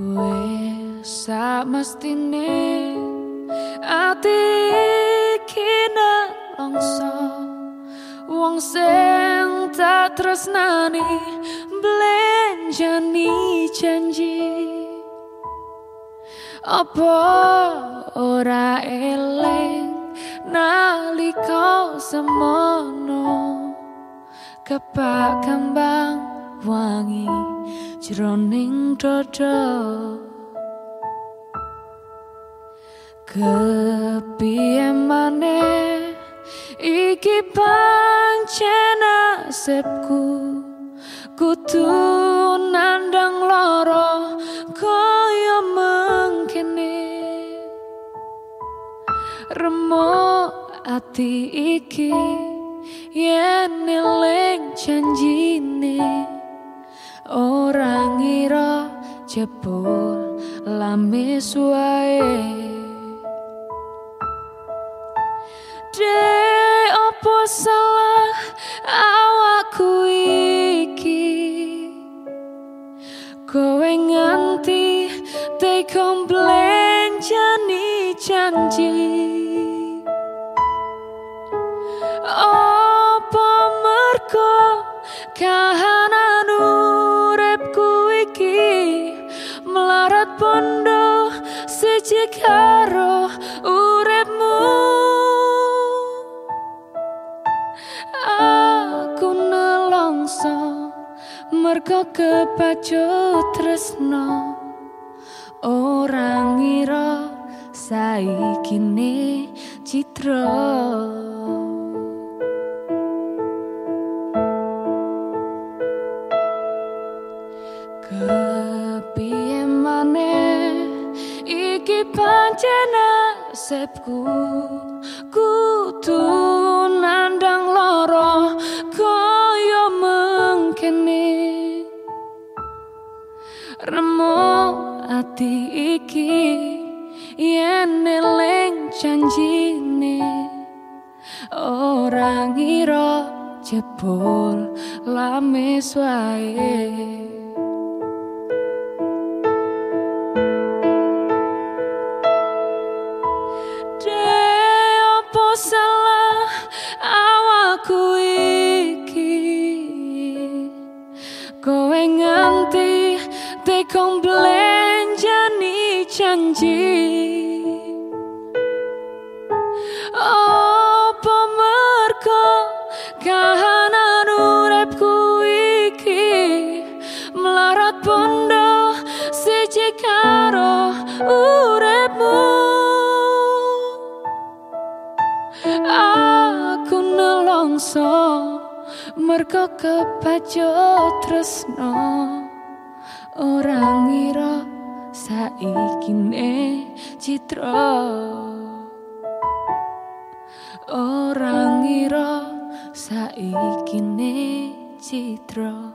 Wes sak mestine ati kina longso wong sing tak tresnani blenjani janji. Apa ora eleng nalika semono? Kepak kembang wangi jroning dodo kepiye maneh iki pancen nasibku kudu nandang loro kaya mangkene. Remo ati iki yen eling janjine ora ngira jebul lamis wae De opo salah awakku iki? Kowe nganti tekom blenjani janji. Opo merko kahanan siji karo uripmu. Aku nelongso mergo kepacut tresno. Ora ngira saikine citra pancen nasibku kudu nandang loro kaya mengkene. Remo ati iki yen eling janjine. Ora ngira jebul lamis wae tekong blenjani janji Apa merko kahanan uripku iki? Melarat bondo siji karo uripmu. Aku nelongso merko kepacut tresno Ora ngira saikine citra. Ora ngira saikine citra